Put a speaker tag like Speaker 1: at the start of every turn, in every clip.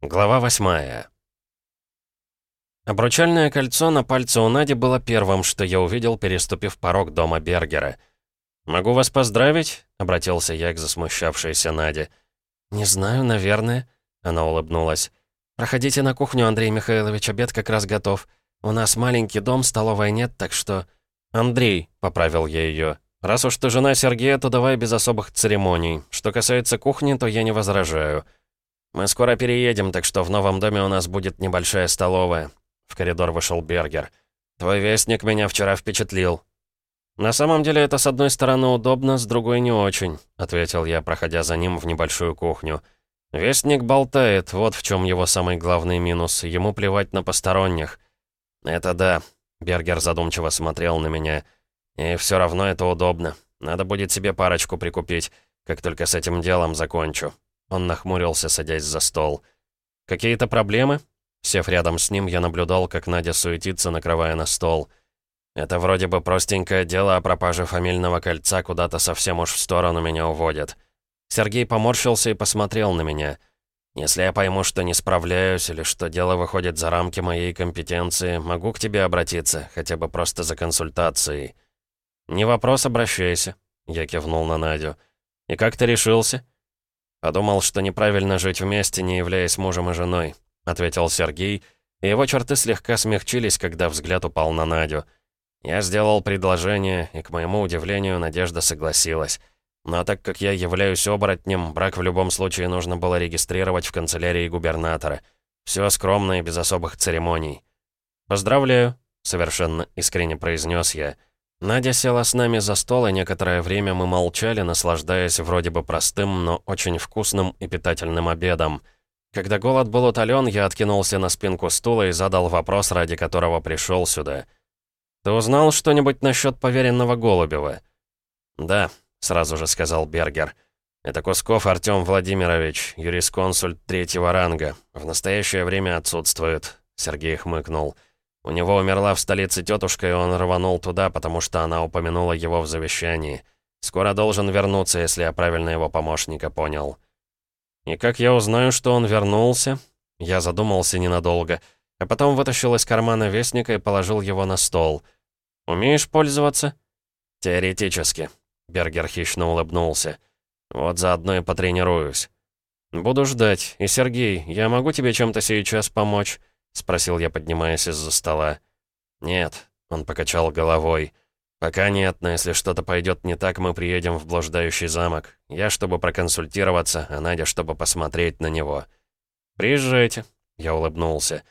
Speaker 1: Глава восьмая. Обручальное кольцо на пальце у Нади было первым, что я увидел, переступив порог дома Бергера. «Могу вас поздравить?» — обратился я к засмущавшейся Наде. «Не знаю, наверное», — она улыбнулась. «Проходите на кухню, Андрей Михайлович, обед как раз готов. У нас маленький дом, столовой нет, так что...» «Андрей», — поправил я ее, — «раз уж ты жена Сергея, то давай без особых церемоний. Что касается кухни, то я не возражаю». «Мы скоро переедем, так что в новом доме у нас будет небольшая столовая». В коридор вышел Бергер. «Твой вестник меня вчера впечатлил». «На самом деле это с одной стороны удобно, с другой не очень», — ответил я, проходя за ним в небольшую кухню. «Вестник болтает, вот в чем его самый главный минус. Ему плевать на посторонних». «Это да», — Бергер задумчиво смотрел на меня. «И все равно это удобно. Надо будет себе парочку прикупить, как только с этим делом закончу. Он нахмурился, садясь за стол. «Какие-то проблемы?» Сев рядом с ним, я наблюдал, как Надя суетится, накрывая на стол. «Это вроде бы простенькое дело о пропаже фамильного кольца куда-то совсем уж в сторону меня уводит». Сергей поморщился и посмотрел на меня. «Если я пойму, что не справляюсь или что дело выходит за рамки моей компетенции, могу к тебе обратиться, хотя бы просто за консультацией». «Не вопрос, обращайся», — я кивнул на Надю. «И как ты решился?» «Подумал, что неправильно жить вместе, не являясь мужем и женой», — ответил Сергей, и его черты слегка смягчились, когда взгляд упал на Надю. Я сделал предложение, и, к моему удивлению, Надежда согласилась. Но так как я являюсь оборотнем, брак в любом случае нужно было регистрировать в канцелярии губернатора. Все скромно и без особых церемоний. «Поздравляю», — совершенно искренне произнес я, — Надя села с нами за стол, и некоторое время мы молчали, наслаждаясь вроде бы простым, но очень вкусным и питательным обедом. Когда голод был утолен, я откинулся на спинку стула и задал вопрос, ради которого пришел сюда. «Ты узнал что-нибудь насчет поверенного Голубева?» «Да», — сразу же сказал Бергер. «Это Кусков Артем Владимирович, юрисконсульт третьего ранга. В настоящее время отсутствует», — Сергей хмыкнул. «Да». У него умерла в столице тетушка, и он рванул туда, потому что она упомянула его в завещании. Скоро должен вернуться, если я правильно его помощника понял. И как я узнаю, что он вернулся? Я задумался ненадолго, а потом вытащил из кармана вестника и положил его на стол. «Умеешь пользоваться?» «Теоретически», — Бергер хищно улыбнулся. «Вот заодно и потренируюсь». «Буду ждать. И, Сергей, я могу тебе чем-то сейчас помочь?» — спросил я, поднимаясь из-за стола. «Нет», — он покачал головой. «Пока нет, но если что-то пойдет не так, мы приедем в блуждающий замок. Я, чтобы проконсультироваться, а Надя, чтобы посмотреть на него». «Приезжайте», — я улыбнулся.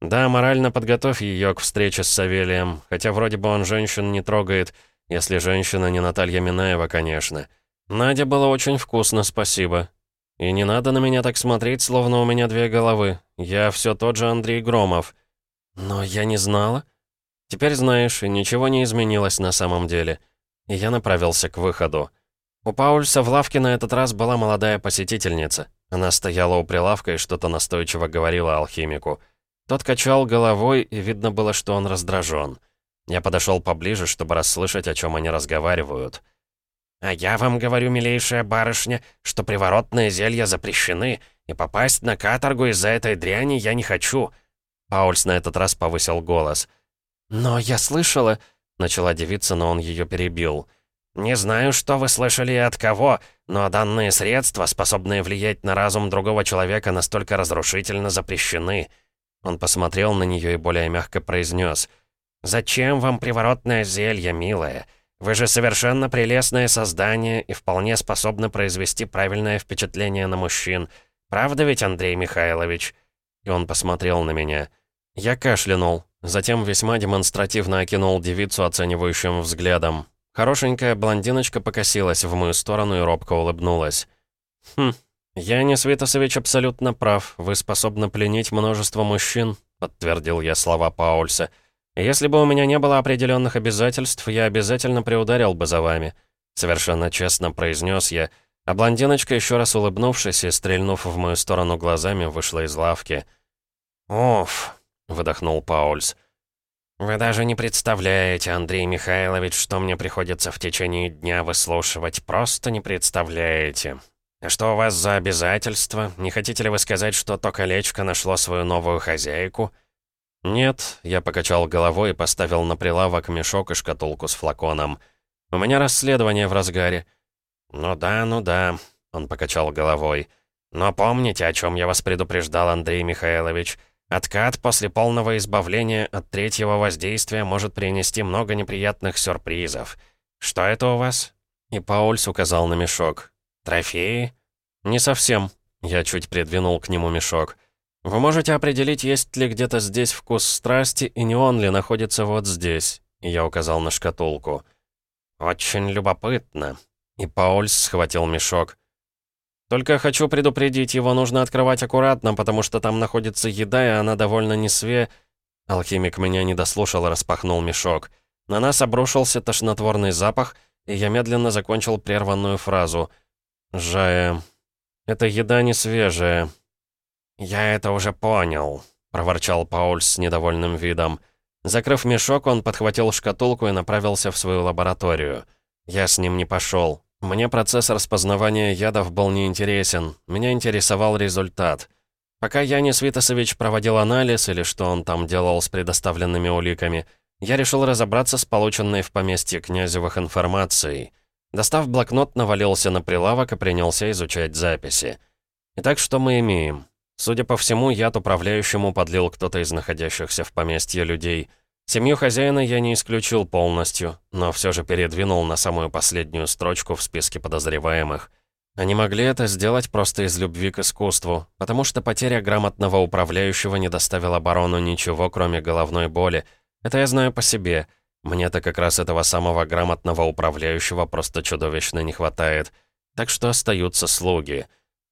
Speaker 1: «Да, морально подготовь ее к встрече с Савелием, хотя вроде бы он женщин не трогает, если женщина не Наталья Минаева, конечно. Надя было очень вкусно, спасибо. И не надо на меня так смотреть, словно у меня две головы. Я все тот же Андрей Громов. Но я не знала. Теперь знаешь, и ничего не изменилось на самом деле. И я направился к выходу. У Паульса в лавке на этот раз была молодая посетительница. Она стояла у прилавка и что-то настойчиво говорила алхимику. Тот качал головой, и видно было, что он раздражен. Я подошел поближе, чтобы расслышать, о чем они разговаривают. «А я вам говорю, милейшая барышня, что приворотные зелья запрещены, и попасть на каторгу из-за этой дряни я не хочу». Паульс на этот раз повысил голос. «Но я слышала...» — начала девица, но он ее перебил. «Не знаю, что вы слышали и от кого, но данные средства, способные влиять на разум другого человека, настолько разрушительно запрещены». Он посмотрел на нее и более мягко произнес. «Зачем вам приворотное зелье, милая? Вы же совершенно прелестное создание и вполне способны произвести правильное впечатление на мужчин. Правда ведь, Андрей Михайлович?» И он посмотрел на меня. Я кашлянул, затем весьма демонстративно окинул девицу оценивающим взглядом. Хорошенькая блондиночка покосилась в мою сторону и робко улыбнулась. «Хм, я, Святосович, абсолютно прав. Вы способны пленить множество мужчин», — подтвердил я слова Паульса. «Если бы у меня не было определенных обязательств, я обязательно приударил бы за вами», — совершенно честно произнес я, а блондиночка, еще раз улыбнувшись и стрельнув в мою сторону глазами, вышла из лавки. «Уф», — выдохнул Паульс. «Вы даже не представляете, Андрей Михайлович, что мне приходится в течение дня выслушивать. Просто не представляете». «И что у вас за обязательства? Не хотите ли вы сказать, что то колечко нашло свою новую хозяйку?» «Нет», — я покачал головой и поставил на прилавок мешок и шкатулку с флаконом. «У меня расследование в разгаре». «Ну да, ну да», — он покачал головой. «Но помните, о чем я вас предупреждал, Андрей Михайлович? Откат после полного избавления от третьего воздействия может принести много неприятных сюрпризов. Что это у вас?» И Паульс указал на мешок. «Трофеи?» «Не совсем». Я чуть придвинул к нему мешок. «Вы можете определить, есть ли где-то здесь вкус страсти, и не он ли находится вот здесь?» Я указал на шкатулку. «Очень любопытно». И Паульс схватил мешок. «Только хочу предупредить, его нужно открывать аккуратно, потому что там находится еда, и она довольно несве...» Алхимик меня не дослушал и распахнул мешок. На нас обрушился тошнотворный запах, и я медленно закончил прерванную фразу. «Жая, эта еда не свежая». «Я это уже понял», — проворчал Пауль с недовольным видом. Закрыв мешок, он подхватил шкатулку и направился в свою лабораторию. Я с ним не пошел. Мне процесс распознавания ядов был неинтересен. Меня интересовал результат. Пока Янис Витасович проводил анализ, или что он там делал с предоставленными уликами, я решил разобраться с полученной в поместье Князевых информацией. Достав блокнот, навалился на прилавок и принялся изучать записи. Итак, что мы имеем? Судя по всему, яд управляющему подлил кто-то из находящихся в поместье людей. Семью хозяина я не исключил полностью, но все же передвинул на самую последнюю строчку в списке подозреваемых. Они могли это сделать просто из любви к искусству, потому что потеря грамотного управляющего не доставила барону ничего, кроме головной боли, это я знаю по себе. Мне-то как раз этого самого грамотного управляющего просто чудовищно не хватает. Так что остаются слуги.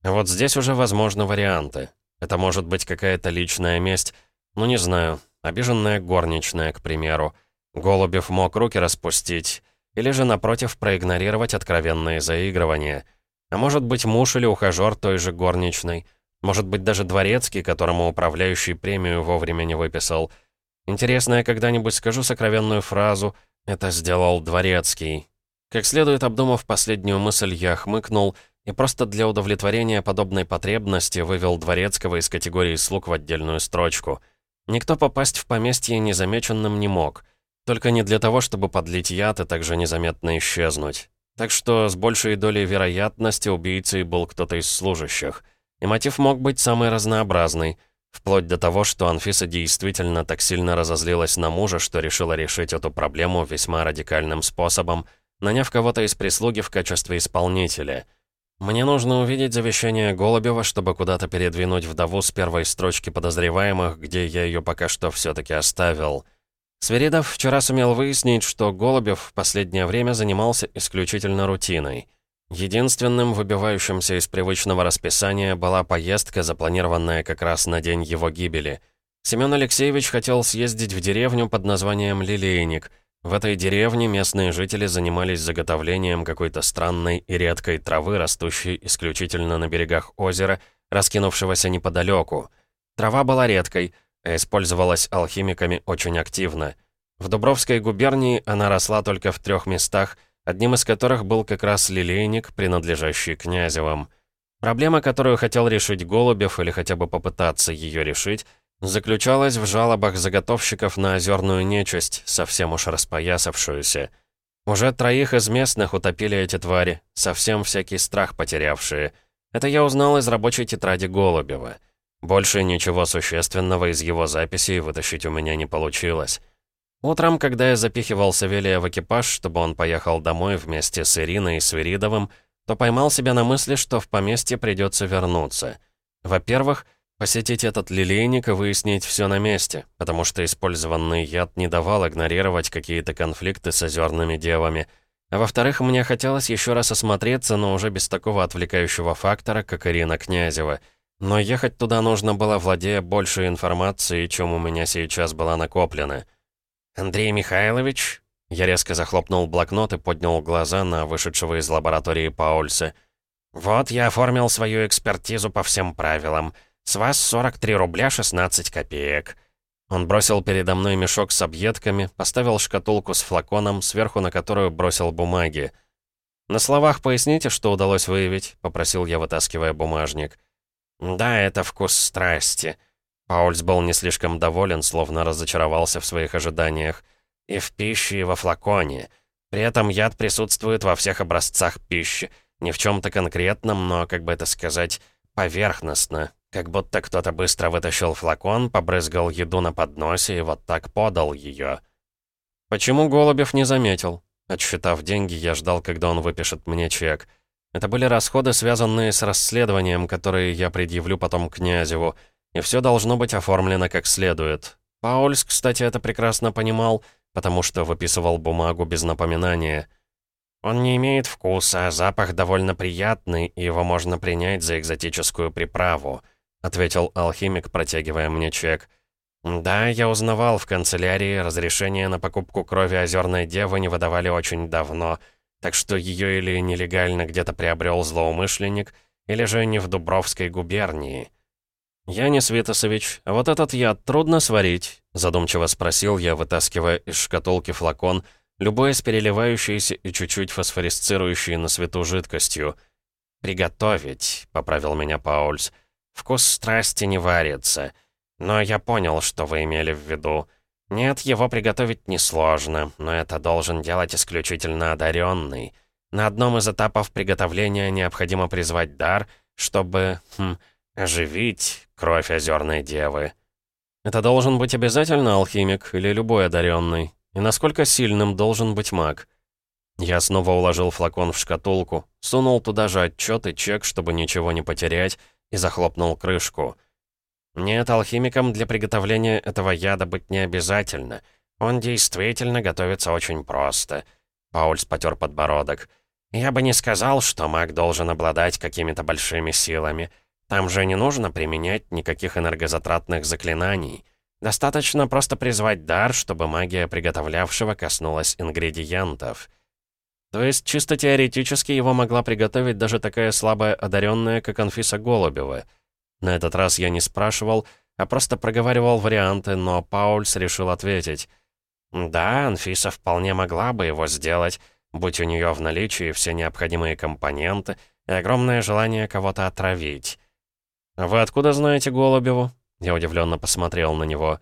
Speaker 1: Вот здесь уже возможны варианты. Это может быть какая-то личная месть. Ну, не знаю. Обиженная горничная, к примеру. Голубев мог руки распустить. Или же, напротив, проигнорировать откровенные заигрывания. А может быть, муж или ухажер той же горничной. Может быть, даже дворецкий, которому управляющий премию вовремя не выписал – Интересно, я когда-нибудь скажу сокровенную фразу «Это сделал Дворецкий». Как следует обдумав последнюю мысль, я хмыкнул и просто для удовлетворения подобной потребности вывел Дворецкого из категории слуг в отдельную строчку. Никто попасть в поместье незамеченным не мог. Только не для того, чтобы подлить яд и также незаметно исчезнуть. Так что с большей долей вероятности убийцей был кто-то из служащих. И мотив мог быть самый разнообразный — Вплоть до того, что Анфиса действительно так сильно разозлилась на мужа, что решила решить эту проблему весьма радикальным способом, наняв кого-то из прислуги в качестве исполнителя. Мне нужно увидеть завещание Голубева, чтобы куда-то передвинуть вдову с первой строчки подозреваемых, где я ее пока что все-таки оставил. Свиридов вчера сумел выяснить, что Голубев в последнее время занимался исключительно рутиной. Единственным выбивающимся из привычного расписания была поездка, запланированная как раз на день его гибели. Семен Алексеевич хотел съездить в деревню под названием Лилейник. В этой деревне местные жители занимались заготовлением какой-то странной и редкой травы, растущей исключительно на берегах озера, раскинувшегося неподалеку. Трава была редкой, а использовалась алхимиками очень активно. В Дубровской губернии она росла только в трех местах – одним из которых был как раз лилейник, принадлежащий Князевым. Проблема, которую хотел решить Голубев, или хотя бы попытаться ее решить, заключалась в жалобах заготовщиков на озерную нечисть, совсем уж распоясавшуюся. Уже троих из местных утопили эти твари, совсем всякий страх потерявшие. Это я узнал из рабочей тетради Голубева. Больше ничего существенного из его записей вытащить у меня не получилось. Утром, когда я запихивал Савелия в экипаж, чтобы он поехал домой вместе с Ириной и Свиридовым, то поймал себя на мысли, что в поместье придется вернуться. Во-первых, посетить этот лилейник и выяснить все на месте, потому что использованный яд не давал игнорировать какие-то конфликты с озерными девами. А во-вторых, мне хотелось еще раз осмотреться, но уже без такого отвлекающего фактора, как Ирина Князева. Но ехать туда нужно было, владея большей информацией, чем у меня сейчас была накоплена. «Андрей Михайлович?» Я резко захлопнул блокнот и поднял глаза на вышедшего из лаборатории Паульса. «Вот я оформил свою экспертизу по всем правилам. С вас 43 рубля 16 копеек». Он бросил передо мной мешок с объедками, поставил шкатулку с флаконом, сверху на которую бросил бумаги. «На словах поясните, что удалось выявить», — попросил я, вытаскивая бумажник. «Да, это вкус страсти». Паульс был не слишком доволен, словно разочаровался в своих ожиданиях. «И в пище, и во флаконе. При этом яд присутствует во всех образцах пищи. Не в чем-то конкретном, но, как бы это сказать, поверхностно. Как будто кто-то быстро вытащил флакон, побрызгал еду на подносе и вот так подал ее. Почему Голубев не заметил? Отсчитав деньги, я ждал, когда он выпишет мне чек. Это были расходы, связанные с расследованием, которые я предъявлю потом князеву, и все должно быть оформлено как следует. Паульс, кстати, это прекрасно понимал, потому что выписывал бумагу без напоминания. Он не имеет вкуса, запах довольно приятный, и его можно принять за экзотическую приправу ответил алхимик, протягивая мне чек. «Да, я узнавал в канцелярии, разрешение на покупку крови озерной девы не выдавали очень давно, так что ее или нелегально где-то приобрел злоумышленник, или же не в Дубровской губернии». «Янис Витасович, а вот этот яд трудно сварить?» Задумчиво спросил я, вытаскивая из шкатулки флакон, любой с переливающейся и чуть-чуть фосфорисцирующей на свету жидкостью. «Приготовить», — поправил меня Паульс, — Вкус страсти не варится. Но я понял, что вы имели в виду. Нет, его приготовить несложно, но это должен делать исключительно одаренный. На одном из этапов приготовления необходимо призвать дар, чтобы, хм, оживить кровь озерной девы. Это должен быть обязательно алхимик или любой одаренный? И насколько сильным должен быть маг? Я снова уложил флакон в шкатулку, сунул туда же отчет и чек, чтобы ничего не потерять, и захлопнул крышку. «Нет, алхимикам для приготовления этого яда быть не обязательно. Он действительно готовится очень просто». Паульс потер подбородок. «Я бы не сказал, что маг должен обладать какими-то большими силами. Там же не нужно применять никаких энергозатратных заклинаний. Достаточно просто призвать дар, чтобы магия приготовлявшего коснулась ингредиентов». То есть, чисто теоретически его могла приготовить даже такая слабая одаренная, как Анфиса Голубева. На этот раз я не спрашивал, а просто проговаривал варианты, но Паульс решил ответить. Да, Анфиса вполне могла бы его сделать, будь у нее в наличии все необходимые компоненты и огромное желание кого-то отравить. «Вы откуда знаете Голубеву?» Я удивленно посмотрел на него.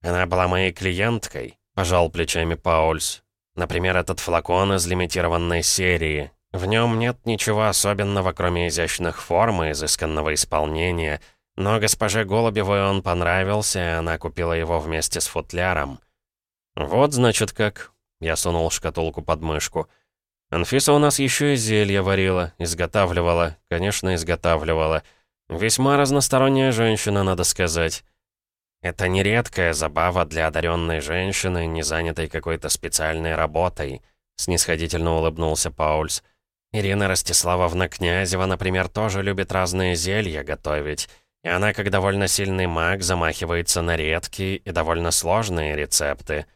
Speaker 1: «Она была моей клиенткой», — пожал плечами Паульс. Например, этот флакон из лимитированной серии. В нем нет ничего особенного, кроме изящных форм и изысканного исполнения. Но госпоже Голубевой он понравился, и она купила его вместе с футляром. «Вот, значит, как...» Я сунул шкатулку под мышку. «Анфиса у нас еще и зелье варила, изготавливала. Конечно, изготавливала. Весьма разносторонняя женщина, надо сказать». Это нередкая забава для одаренной женщины, не занятой какой-то специальной работой», — снисходительно улыбнулся Паульс. «Ирина Ростиславовна Князева, например, тоже любит разные зелья готовить, и она, как довольно сильный маг, замахивается на редкие и довольно сложные рецепты».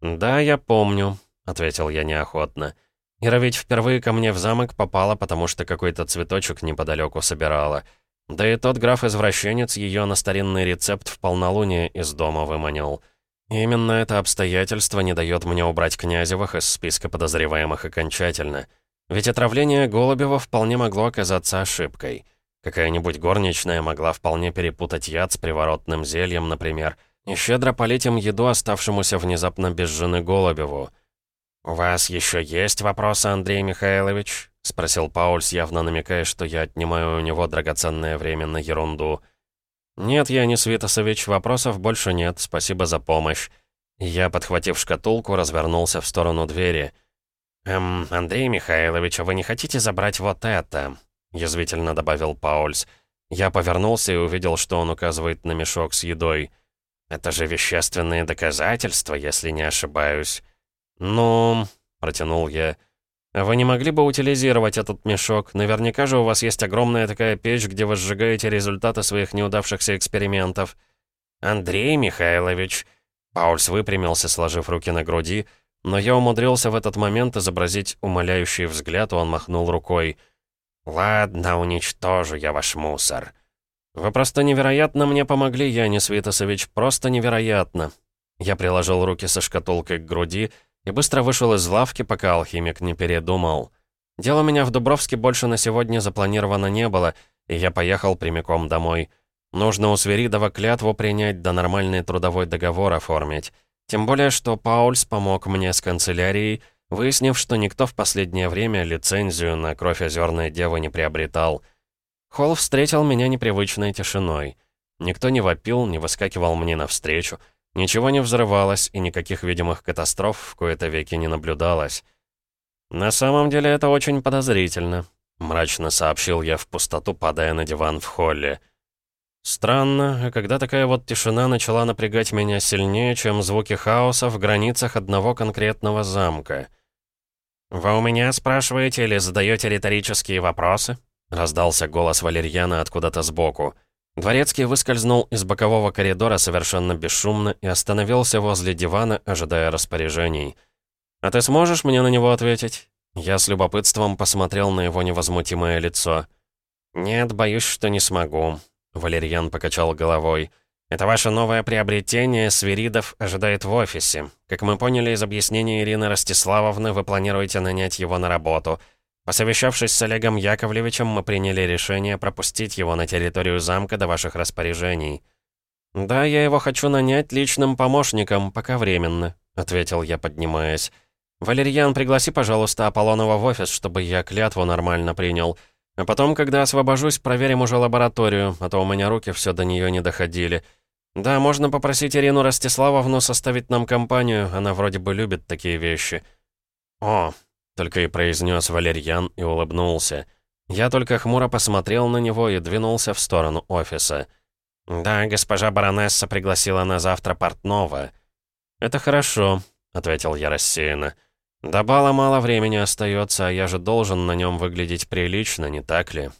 Speaker 1: «Да, я помню», — ответил я неохотно. «Ира ведь впервые ко мне в замок попала, потому что какой-то цветочек неподалеку собирала». Да и тот граф-извращенец ее на старинный рецепт в полнолуние из дома выманил. И именно это обстоятельство не дает мне убрать Князевых из списка подозреваемых окончательно. Ведь отравление Голубева вполне могло оказаться ошибкой. Какая-нибудь горничная могла вполне перепутать яд с приворотным зельем, например, и щедро полить им еду оставшемуся внезапно без жены Голубеву. «У вас еще есть вопросы, Андрей Михайлович?» — спросил Паульс, явно намекая, что я отнимаю у него драгоценное время на ерунду. «Нет, я не Свитосович, вопросов больше нет, спасибо за помощь». Я, подхватив шкатулку, развернулся в сторону двери. «Эм, Андрей Михайлович, а вы не хотите забрать вот это?» — язвительно добавил Паульс. Я повернулся и увидел, что он указывает на мешок с едой. «Это же вещественные доказательства, если не ошибаюсь». «Ну...» — протянул я. «Вы не могли бы утилизировать этот мешок? Наверняка же у вас есть огромная такая печь, где вы сжигаете результаты своих неудавшихся экспериментов». «Андрей Михайлович...» Паульс выпрямился, сложив руки на груди, но я умудрился в этот момент изобразить умоляющий взгляд, он махнул рукой. «Ладно, уничтожу я ваш мусор». «Вы просто невероятно мне помогли, Янис Витасович, просто невероятно». Я приложил руки со шкатулкой к груди и быстро вышел из лавки, пока алхимик не передумал. Дела у меня в Дубровске больше на сегодня запланировано не было, и я поехал прямиком домой. Нужно у Сверидова клятву принять, да нормальный трудовой договор оформить. Тем более, что Паульс помог мне с канцелярией, выяснив, что никто в последнее время лицензию на кровь озерной девы не приобретал. Холл встретил меня непривычной тишиной. Никто не вопил, не выскакивал мне навстречу. Ничего не взрывалось, и никаких видимых катастроф в кои-то веки не наблюдалось. «На самом деле это очень подозрительно», — мрачно сообщил я в пустоту, падая на диван в холле. Странно, а когда такая вот тишина начала напрягать меня сильнее, чем звуки хаоса в границах одного конкретного замка. «Вы у меня спрашиваете или задаете риторические вопросы?» — раздался голос Валерьяна откуда-то сбоку. Дворецкий выскользнул из бокового коридора совершенно бесшумно и остановился возле дивана, ожидая распоряжений. «А ты сможешь мне на него ответить?» Я с любопытством посмотрел на его невозмутимое лицо. «Нет, боюсь, что не смогу», — Валерьян покачал головой. «Это ваше новое приобретение Свиридов ожидает в офисе. Как мы поняли из объяснения Ирины Ростиславовны, вы планируете нанять его на работу». Посовещавшись с Олегом Яковлевичем, мы приняли решение пропустить его на территорию замка до ваших распоряжений. «Да, я его хочу нанять личным помощником, пока временно», — ответил я, поднимаясь. «Валерьян, пригласи, пожалуйста, Аполлонова в офис, чтобы я клятву нормально принял. А потом, когда освобожусь, проверим уже лабораторию, а то у меня руки все до нее не доходили. Да, можно попросить Ирину Ростиславовну составить нам компанию, она вроде бы любит такие вещи». «О, только и произнес Валерьян и улыбнулся. Я только хмуро посмотрел на него и двинулся в сторону офиса. «Да, госпожа баронесса пригласила на завтра портного». «Это хорошо», — ответил я рассеянно. «До бала мало времени остается, а я же должен на нем выглядеть прилично, не так ли?»